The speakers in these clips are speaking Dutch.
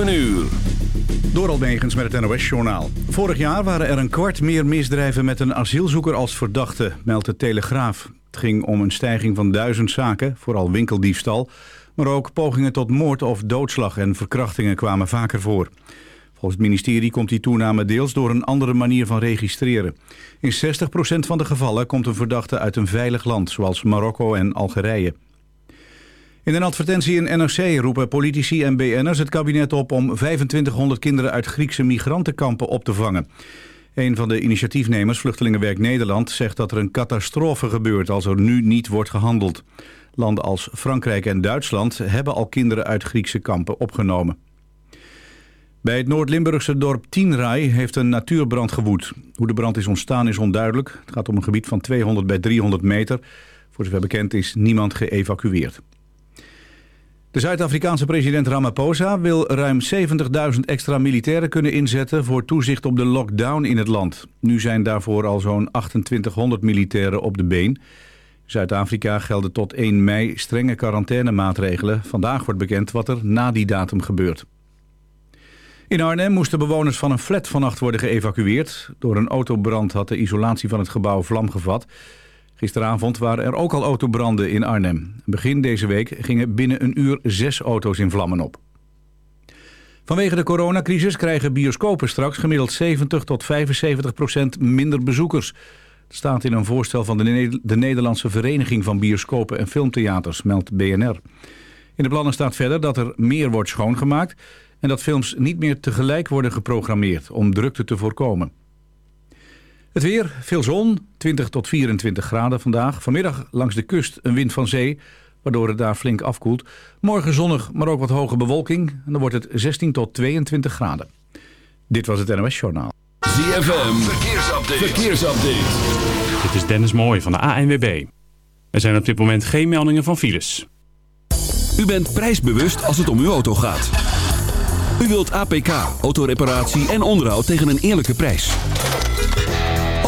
7 uur. Door met het NOS-journaal. Vorig jaar waren er een kwart meer misdrijven met een asielzoeker als verdachte, meldt de Telegraaf. Het ging om een stijging van duizend zaken, vooral winkeldiefstal. Maar ook pogingen tot moord of doodslag en verkrachtingen kwamen vaker voor. Volgens het ministerie komt die toename deels door een andere manier van registreren. In 60% van de gevallen komt een verdachte uit een veilig land, zoals Marokko en Algerije. In een advertentie in NRC roepen politici en BN'ers het kabinet op om 2500 kinderen uit Griekse migrantenkampen op te vangen. Een van de initiatiefnemers, Vluchtelingenwerk Nederland, zegt dat er een catastrofe gebeurt als er nu niet wordt gehandeld. Landen als Frankrijk en Duitsland hebben al kinderen uit Griekse kampen opgenomen. Bij het Noord-Limburgse dorp Tienraai heeft een natuurbrand gewoed. Hoe de brand is ontstaan is onduidelijk. Het gaat om een gebied van 200 bij 300 meter. Voor zover bekend is niemand geëvacueerd. De Zuid-Afrikaanse president Ramaphosa wil ruim 70.000 extra militairen kunnen inzetten voor toezicht op de lockdown in het land. Nu zijn daarvoor al zo'n 2800 militairen op de been. Zuid-Afrika gelden tot 1 mei strenge quarantainemaatregelen. Vandaag wordt bekend wat er na die datum gebeurt. In Arnhem moesten bewoners van een flat vannacht worden geëvacueerd. Door een autobrand had de isolatie van het gebouw vlam gevat. Gisteravond waren er ook al autobranden in Arnhem. Begin deze week gingen binnen een uur zes auto's in vlammen op. Vanwege de coronacrisis krijgen bioscopen straks gemiddeld 70 tot 75 procent minder bezoekers. Dat staat in een voorstel van de, de Nederlandse Vereniging van Bioscopen en Filmtheaters, meldt BNR. In de plannen staat verder dat er meer wordt schoongemaakt... en dat films niet meer tegelijk worden geprogrammeerd om drukte te voorkomen. Het weer, veel zon, 20 tot 24 graden vandaag. Vanmiddag langs de kust een wind van zee, waardoor het daar flink afkoelt. Morgen zonnig, maar ook wat hoge bewolking. En dan wordt het 16 tot 22 graden. Dit was het NOS Journaal. ZFM, verkeersupdate. verkeersupdate. Dit is Dennis Mooij van de ANWB. Er zijn op dit moment geen meldingen van files. U bent prijsbewust als het om uw auto gaat. U wilt APK, autoreparatie en onderhoud tegen een eerlijke prijs.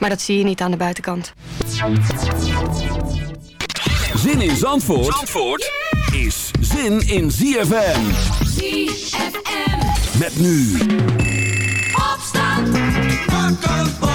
Maar dat zie je niet aan de buitenkant. Zin in Zandvoort, Zandvoort is zin in ZFM. ZFM. Met nu. Opstand.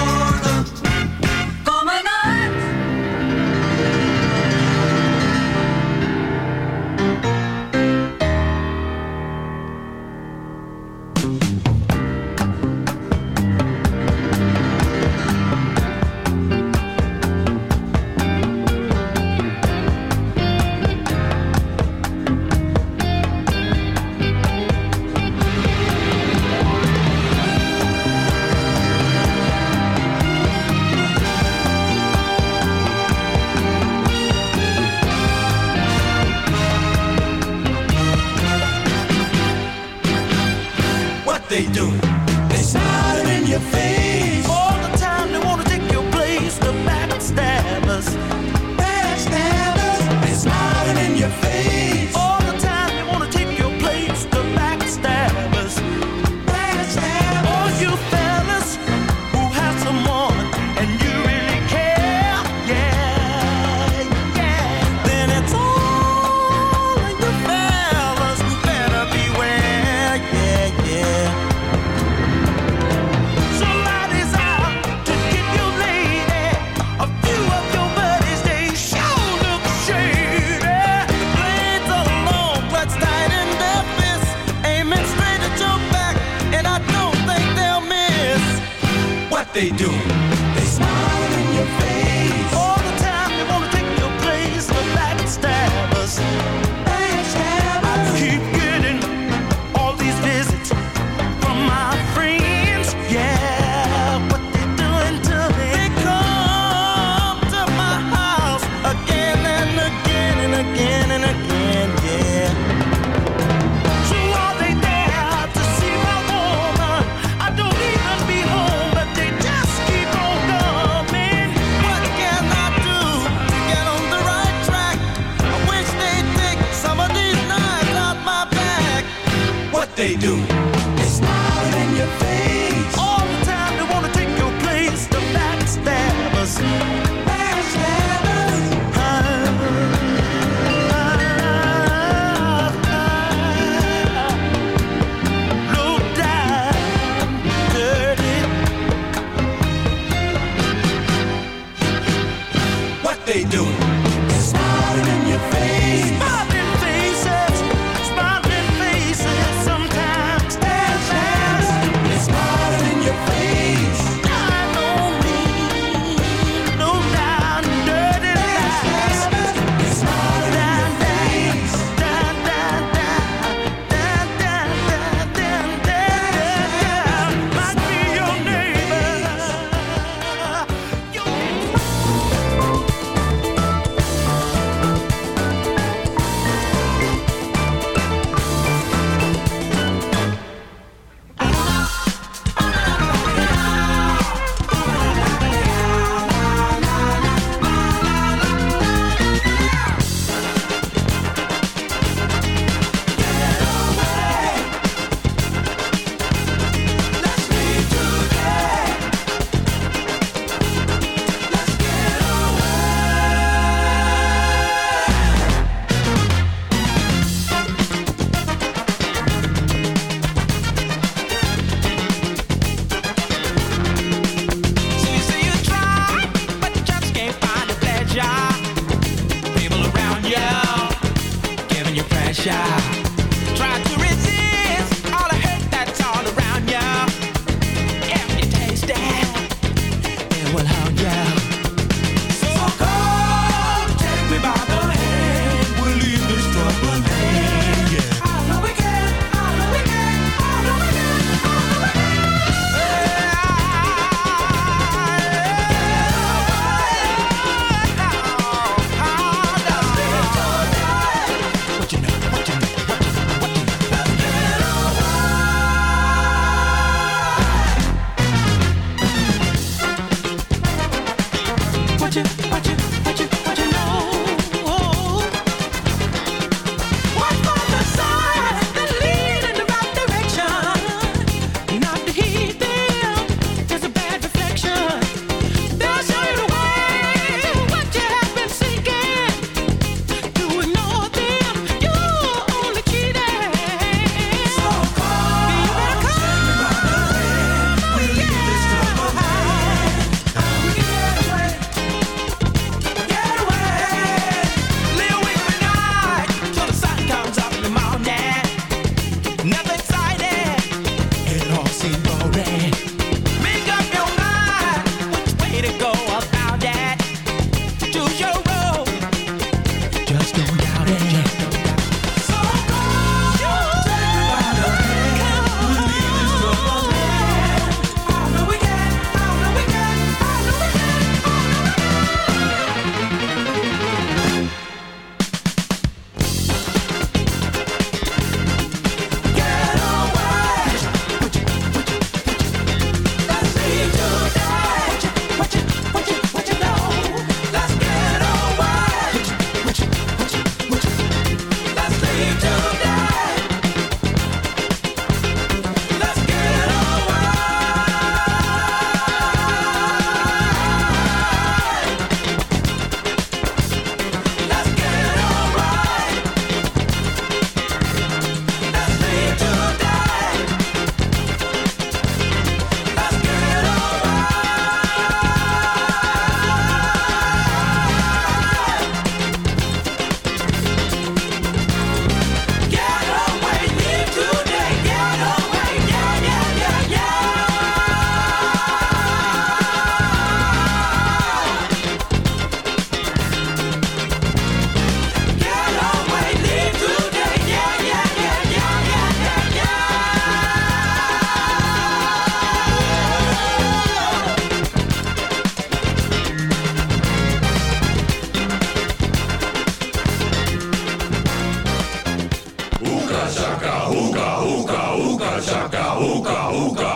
Uga Uga.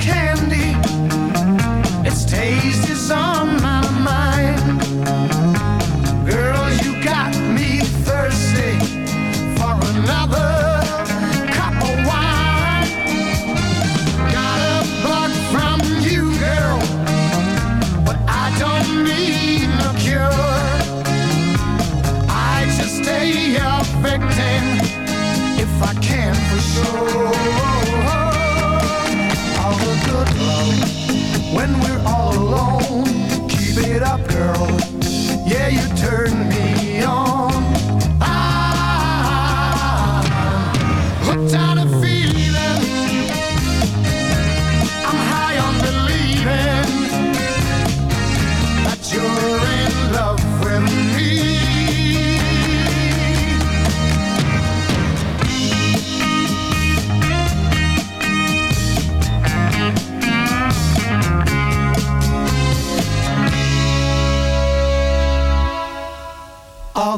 can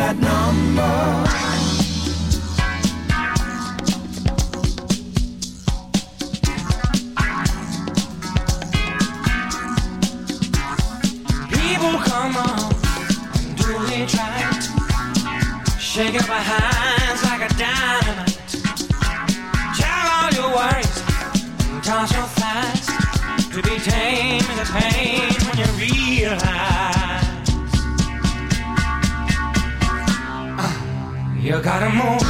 that number. People come on and do they try? Shake up my hands like a dynamite. Tell all your worries, and toss your thighs to be tame in the pain. got them.